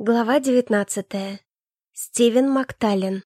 Глава девятнадцатая. Стивен Макталин.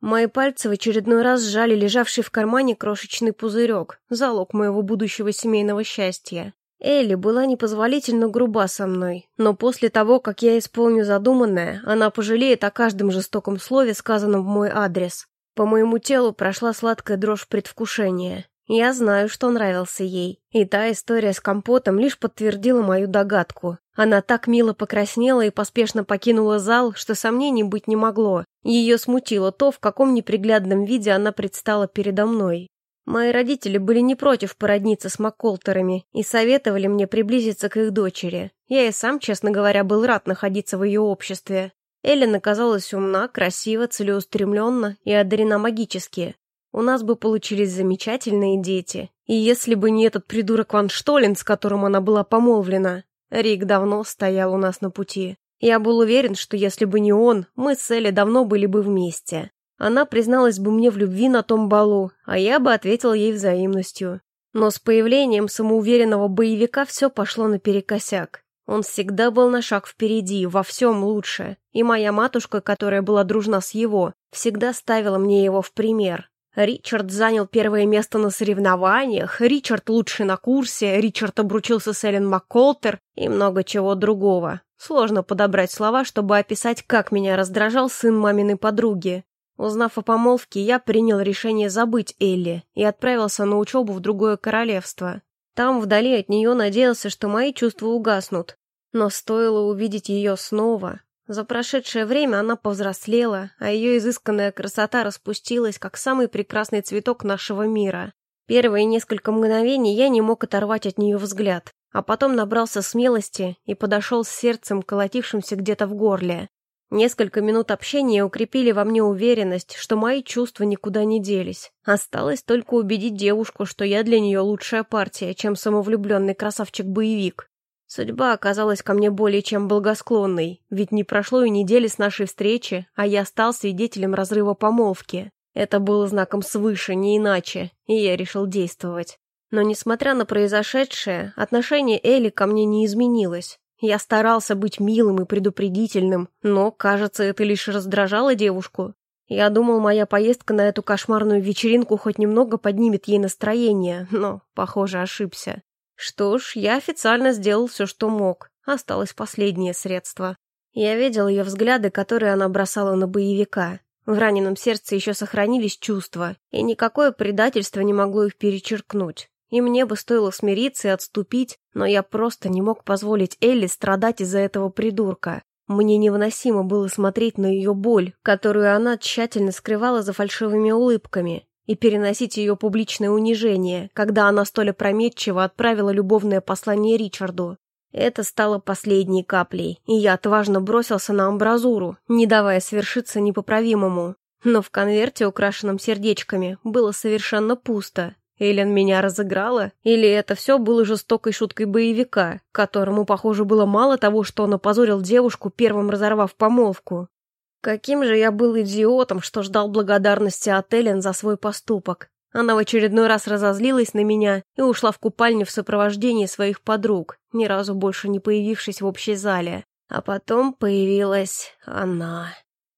Мои пальцы в очередной раз сжали лежавший в кармане крошечный пузырек, залог моего будущего семейного счастья. Элли была непозволительно груба со мной, но после того, как я исполню задуманное, она пожалеет о каждом жестоком слове, сказанном в мой адрес. По моему телу прошла сладкая дрожь предвкушения. Я знаю, что нравился ей, и та история с компотом лишь подтвердила мою догадку. Она так мило покраснела и поспешно покинула зал, что сомнений быть не могло. Ее смутило то, в каком неприглядном виде она предстала передо мной. Мои родители были не против породниться с Макколтерами и советовали мне приблизиться к их дочери. Я и сам, честно говоря, был рад находиться в ее обществе. Эллен оказалась умна, красива, целеустремленна и одарена магически. У нас бы получились замечательные дети. И если бы не этот придурок Ван Штолен, с которым она была помолвлена, Рик давно стоял у нас на пути. Я был уверен, что если бы не он, мы с Элли давно были бы вместе. Она призналась бы мне в любви на том балу, а я бы ответил ей взаимностью. Но с появлением самоуверенного боевика все пошло наперекосяк. Он всегда был на шаг впереди, во всем лучше. И моя матушка, которая была дружна с его, всегда ставила мне его в пример. Ричард занял первое место на соревнованиях, Ричард лучший на курсе, Ричард обручился с Эллен МакКолтер и много чего другого. Сложно подобрать слова, чтобы описать, как меня раздражал сын маминой подруги. Узнав о помолвке, я принял решение забыть Элли и отправился на учебу в другое королевство. Там, вдали от нее, надеялся, что мои чувства угаснут. Но стоило увидеть ее снова, за прошедшее время она повзрослела, а ее изысканная красота распустилась, как самый прекрасный цветок нашего мира. Первые несколько мгновений я не мог оторвать от нее взгляд, а потом набрался смелости и подошел с сердцем, колотившимся где-то в горле. Несколько минут общения укрепили во мне уверенность, что мои чувства никуда не делись. Осталось только убедить девушку, что я для нее лучшая партия, чем самовлюбленный красавчик-боевик. Судьба оказалась ко мне более чем благосклонной, ведь не прошло и недели с нашей встречи, а я стал свидетелем разрыва помолвки. Это было знаком свыше, не иначе, и я решил действовать. Но, несмотря на произошедшее, отношение Элли ко мне не изменилось. Я старался быть милым и предупредительным, но, кажется, это лишь раздражало девушку. Я думал, моя поездка на эту кошмарную вечеринку хоть немного поднимет ей настроение, но, похоже, ошибся. Что ж, я официально сделал все, что мог. Осталось последнее средство. Я видел ее взгляды, которые она бросала на боевика. В раненом сердце еще сохранились чувства, и никакое предательство не могло их перечеркнуть. И мне бы стоило смириться и отступить, но я просто не мог позволить Элли страдать из-за этого придурка. Мне невыносимо было смотреть на ее боль, которую она тщательно скрывала за фальшивыми улыбками, и переносить ее публичное унижение, когда она столь опрометчиво отправила любовное послание Ричарду. Это стало последней каплей, и я отважно бросился на амбразуру, не давая свершиться непоправимому. Но в конверте, украшенном сердечками, было совершенно пусто. Эллен меня разыграла? Или это все было жестокой шуткой боевика, которому, похоже, было мало того, что он опозорил девушку, первым разорвав помолвку? Каким же я был идиотом, что ждал благодарности от Эллен за свой поступок. Она в очередной раз разозлилась на меня и ушла в купальню в сопровождении своих подруг, ни разу больше не появившись в общей зале. А потом появилась она.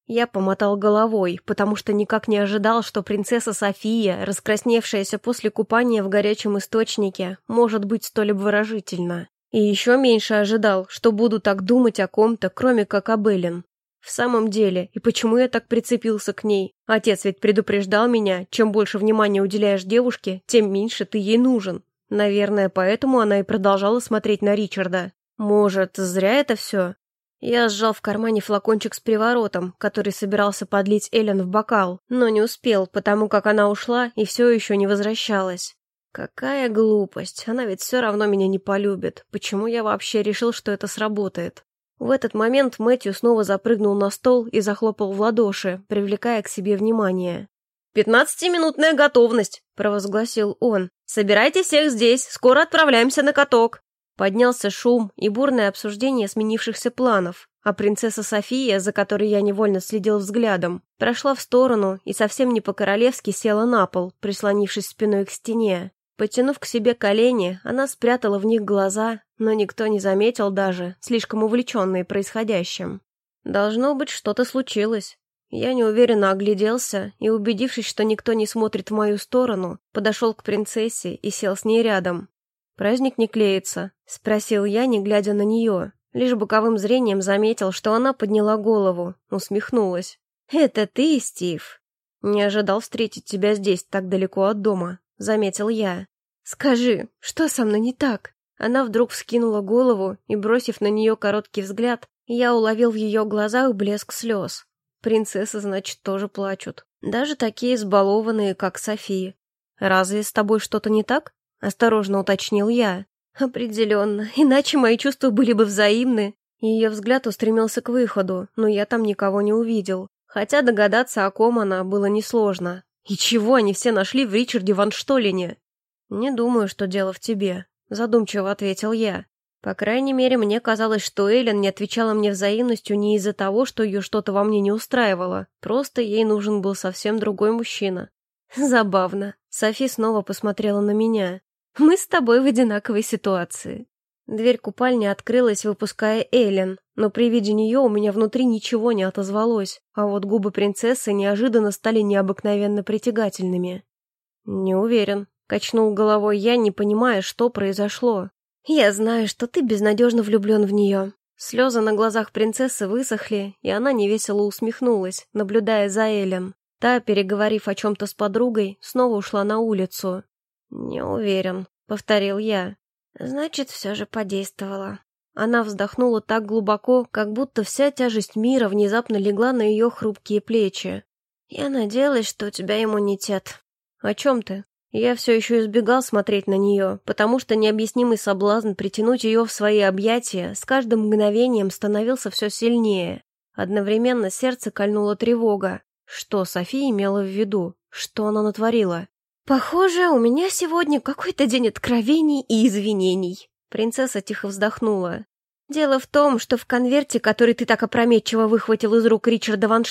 Я помотал головой, потому что никак не ожидал, что принцесса София, раскрасневшаяся после купания в горячем источнике, может быть столь обворожительна. И еще меньше ожидал, что буду так думать о ком-то, кроме как об Эллен. В самом деле, и почему я так прицепился к ней? Отец ведь предупреждал меня, чем больше внимания уделяешь девушке, тем меньше ты ей нужен. Наверное, поэтому она и продолжала смотреть на Ричарда. Может, зря это все? Я сжал в кармане флакончик с приворотом, который собирался подлить Эллен в бокал, но не успел, потому как она ушла и все еще не возвращалась. Какая глупость, она ведь все равно меня не полюбит. Почему я вообще решил, что это сработает? В этот момент Мэтью снова запрыгнул на стол и захлопал в ладоши, привлекая к себе внимание. «Пятнадцатиминутная готовность!» — провозгласил он. «Собирайте всех здесь, скоро отправляемся на каток!» Поднялся шум и бурное обсуждение сменившихся планов, а принцесса София, за которой я невольно следил взглядом, прошла в сторону и совсем не по-королевски села на пол, прислонившись спиной к стене. Потянув к себе колени, она спрятала в них глаза, но никто не заметил даже, слишком увлеченные происходящим. Должно быть, что-то случилось. Я неуверенно огляделся и, убедившись, что никто не смотрит в мою сторону, подошел к принцессе и сел с ней рядом. «Праздник не клеится?» — спросил я, не глядя на нее. Лишь боковым зрением заметил, что она подняла голову, усмехнулась. «Это ты, Стив?» «Не ожидал встретить тебя здесь, так далеко от дома», — заметил я. «Скажи, что со мной не так?» Она вдруг вскинула голову, и, бросив на нее короткий взгляд, я уловил в ее глазах блеск слез. Принцессы, значит, тоже плачут. Даже такие избалованные, как София. «Разве с тобой что-то не так?» — осторожно уточнил я. «Определенно, иначе мои чувства были бы взаимны». Ее взгляд устремился к выходу, но я там никого не увидел. Хотя догадаться, о ком она, было несложно. И чего они все нашли в Ричарде Ван Штолине? «Не думаю, что дело в тебе», — задумчиво ответил я. По крайней мере, мне казалось, что Эллен не отвечала мне взаимностью не из-за того, что ее что-то во мне не устраивало. Просто ей нужен был совсем другой мужчина. Забавно. Софи снова посмотрела на меня. «Мы с тобой в одинаковой ситуации». Дверь купальни открылась, выпуская Эллен, но при виде нее у меня внутри ничего не отозвалось, а вот губы принцессы неожиданно стали необыкновенно притягательными. «Не уверен», — качнул головой я, не понимая, что произошло. «Я знаю, что ты безнадежно влюблен в нее». Слезы на глазах принцессы высохли, и она невесело усмехнулась, наблюдая за Эллен. Та, переговорив о чем-то с подругой, снова ушла на улицу. «Не уверен», — повторил я. Значит, все же подействовало. Она вздохнула так глубоко, как будто вся тяжесть мира внезапно легла на ее хрупкие плечи. Я надеялась, что у тебя иммунитет. О чем ты? Я все еще избегал смотреть на нее, потому что необъяснимый соблазн притянуть ее в свои объятия с каждым мгновением становился все сильнее. Одновременно сердце кольнула тревога. Что София имела в виду? Что она натворила? «Похоже, у меня сегодня какой-то день откровений и извинений», — принцесса тихо вздохнула. «Дело в том, что в конверте, который ты так опрометчиво выхватил из рук Ричарда Ван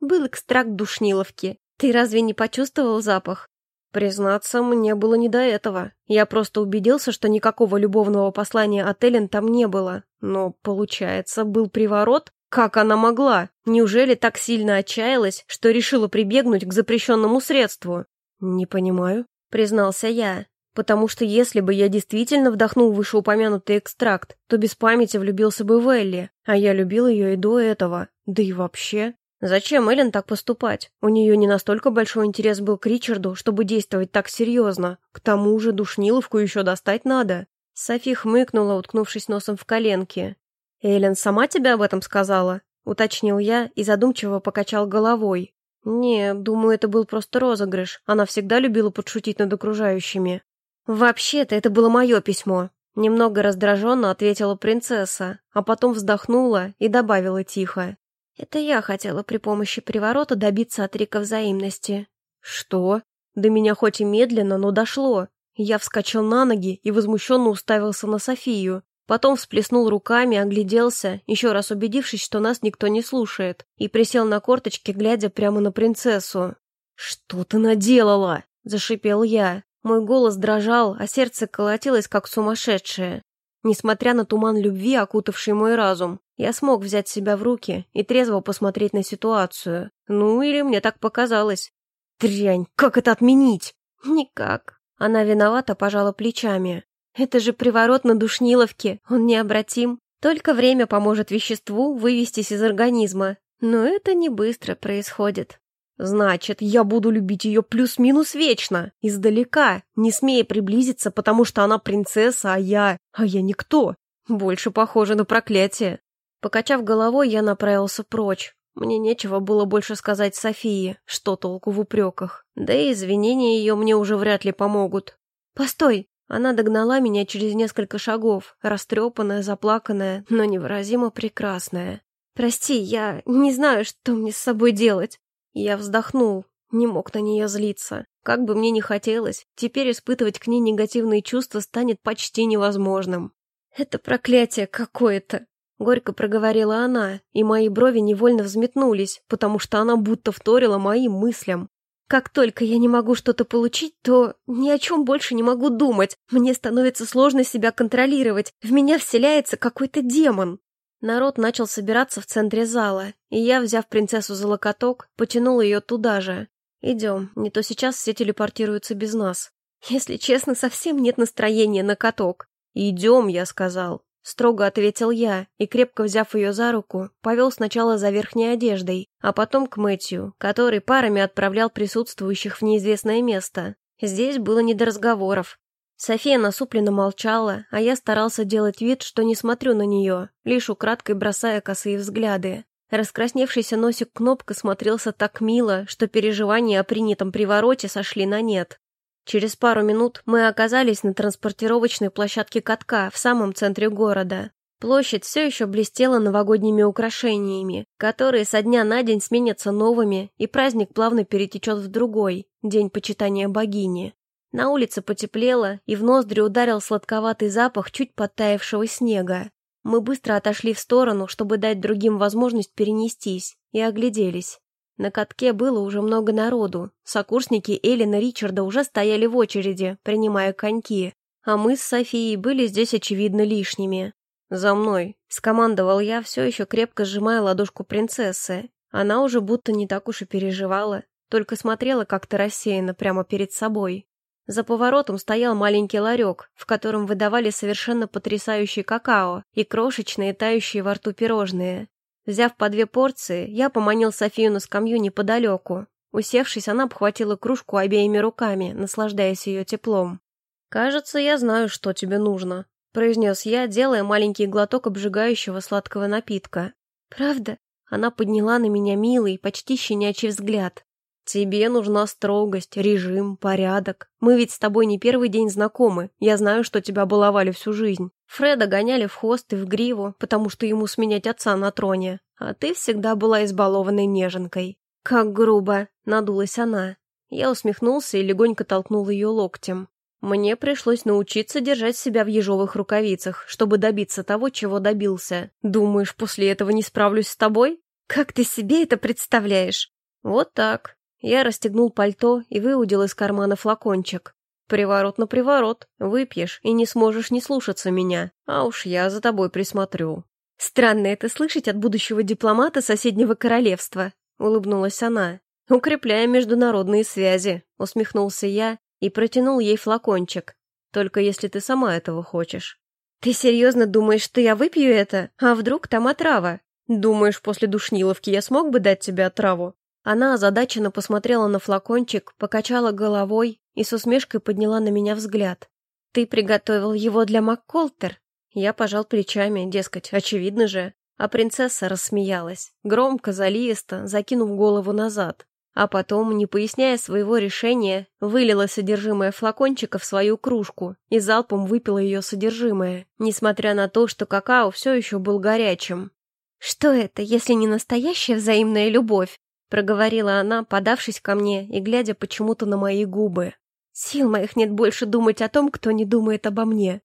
был экстракт душниловки. Ты разве не почувствовал запах?» Признаться, мне было не до этого. Я просто убедился, что никакого любовного послания от Эллен там не было. Но, получается, был приворот? Как она могла? Неужели так сильно отчаялась, что решила прибегнуть к запрещенному средству? «Не понимаю», — признался я. «Потому что если бы я действительно вдохнул вышеупомянутый экстракт, то без памяти влюбился бы в Элли, а я любил ее и до этого. Да и вообще...» Зачем Эллен так поступать? У нее не настолько большой интерес был к Ричарду, чтобы действовать так серьезно. К тому же душниловку еще достать надо. Софи хмыкнула, уткнувшись носом в коленки. «Эллен сама тебе об этом сказала?» — уточнил я и задумчиво покачал головой. «Не, думаю, это был просто розыгрыш. Она всегда любила подшутить над окружающими». «Вообще-то это было мое письмо», — немного раздраженно ответила принцесса, а потом вздохнула и добавила тихо. «Это я хотела при помощи приворота добиться от Рика взаимности». «Что?» До меня хоть и медленно, но дошло. Я вскочил на ноги и возмущенно уставился на Софию. Потом всплеснул руками, огляделся, еще раз убедившись, что нас никто не слушает, и присел на корточки, глядя прямо на принцессу. «Что ты наделала?» – зашипел я. Мой голос дрожал, а сердце колотилось, как сумасшедшее. Несмотря на туман любви, окутавший мой разум, я смог взять себя в руки и трезво посмотреть на ситуацию. Ну, или мне так показалось. Дрянь, как это отменить? Никак. Она виновата пожала плечами. Это же приворот на душниловке, он необратим. Только время поможет веществу вывестись из организма. Но это не быстро происходит. Значит, я буду любить ее плюс-минус вечно, издалека, не смея приблизиться, потому что она принцесса, а я... А я никто. Больше похоже на проклятие. Покачав головой, я направился прочь. Мне нечего было больше сказать Софии, что толку в упреках. Да и извинения ее мне уже вряд ли помогут. «Постой!» Она догнала меня через несколько шагов, растрепанная, заплаканная, но невыразимо прекрасная. «Прости, я не знаю, что мне с собой делать». Я вздохнул, не мог на нее злиться. Как бы мне ни хотелось, теперь испытывать к ней негативные чувства станет почти невозможным. «Это проклятие какое-то», — горько проговорила она, и мои брови невольно взметнулись, потому что она будто вторила моим мыслям. Как только я не могу что-то получить, то ни о чем больше не могу думать. Мне становится сложно себя контролировать. В меня вселяется какой-то демон. Народ начал собираться в центре зала, и я, взяв принцессу за локоток, потянул ее туда же. «Идем, не то сейчас все телепортируются без нас. Если честно, совсем нет настроения на каток». «Идем», — я сказал. Строго ответил я и, крепко взяв ее за руку, повел сначала за верхней одеждой, а потом к Мэтью, который парами отправлял присутствующих в неизвестное место. Здесь было не до разговоров. София насупленно молчала, а я старался делать вид, что не смотрю на нее, лишь украдкой бросая косые взгляды. Раскрасневшийся носик кнопка смотрелся так мило, что переживания о принятом привороте сошли на нет. Через пару минут мы оказались на транспортировочной площадке катка в самом центре города. Площадь все еще блестела новогодними украшениями, которые со дня на день сменятся новыми, и праздник плавно перетечет в другой, день почитания богини. На улице потеплело, и в ноздри ударил сладковатый запах чуть подтаявшего снега. Мы быстро отошли в сторону, чтобы дать другим возможность перенестись, и огляделись. На катке было уже много народу. Сокурсники Эллина Ричарда уже стояли в очереди, принимая коньки, а мы с Софией были здесь, очевидно, лишними. «За мной!» — скомандовал я, все еще крепко сжимая ладошку принцессы. Она уже будто не так уж и переживала, только смотрела как-то рассеянно прямо перед собой. За поворотом стоял маленький ларек, в котором выдавали совершенно потрясающий какао и крошечные тающие во рту пирожные. Взяв по две порции, я поманил Софию на скамью неподалеку. Усевшись, она обхватила кружку обеими руками, наслаждаясь ее теплом. «Кажется, я знаю, что тебе нужно», — произнес я, делая маленький глоток обжигающего сладкого напитка. «Правда?» Она подняла на меня милый, почти щенячий взгляд. «Тебе нужна строгость, режим, порядок. Мы ведь с тобой не первый день знакомы. Я знаю, что тебя баловали всю жизнь. Фреда гоняли в хвост и в гриву, потому что ему сменять отца на троне. А ты всегда была избалованной неженкой». «Как грубо!» — надулась она. Я усмехнулся и легонько толкнул ее локтем. Мне пришлось научиться держать себя в ежовых рукавицах, чтобы добиться того, чего добился. Думаешь, после этого не справлюсь с тобой? Как ты себе это представляешь? Вот так. Я расстегнул пальто и выудил из кармана флакончик. «Приворот на приворот. Выпьешь и не сможешь не слушаться меня. А уж я за тобой присмотрю». «Странно это слышать от будущего дипломата соседнего королевства», — улыбнулась она. «Укрепляя международные связи», — усмехнулся я и протянул ей флакончик. «Только если ты сама этого хочешь». «Ты серьезно думаешь, что я выпью это? А вдруг там отрава?» «Думаешь, после душниловки я смог бы дать тебе отраву?» Она озадаченно посмотрела на флакончик, покачала головой и с усмешкой подняла на меня взгляд. «Ты приготовил его для МакКолтер?» Я пожал плечами, дескать, очевидно же. А принцесса рассмеялась, громко, заливисто, закинув голову назад. А потом, не поясняя своего решения, вылила содержимое флакончика в свою кружку и залпом выпила ее содержимое, несмотря на то, что какао все еще был горячим. «Что это, если не настоящая взаимная любовь?» Проговорила она, подавшись ко мне и глядя почему-то на мои губы. Сил моих нет больше думать о том, кто не думает обо мне.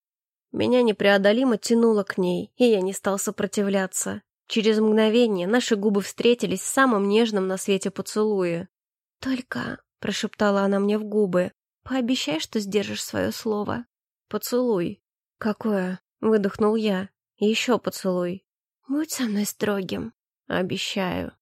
Меня непреодолимо тянуло к ней, и я не стал сопротивляться. Через мгновение наши губы встретились в самом нежном на свете поцелуе. «Только», — прошептала она мне в губы, — «пообещай, что сдержишь свое слово». «Поцелуй». «Какое?» — выдохнул я. «Еще поцелуй». «Будь со мной строгим». «Обещаю».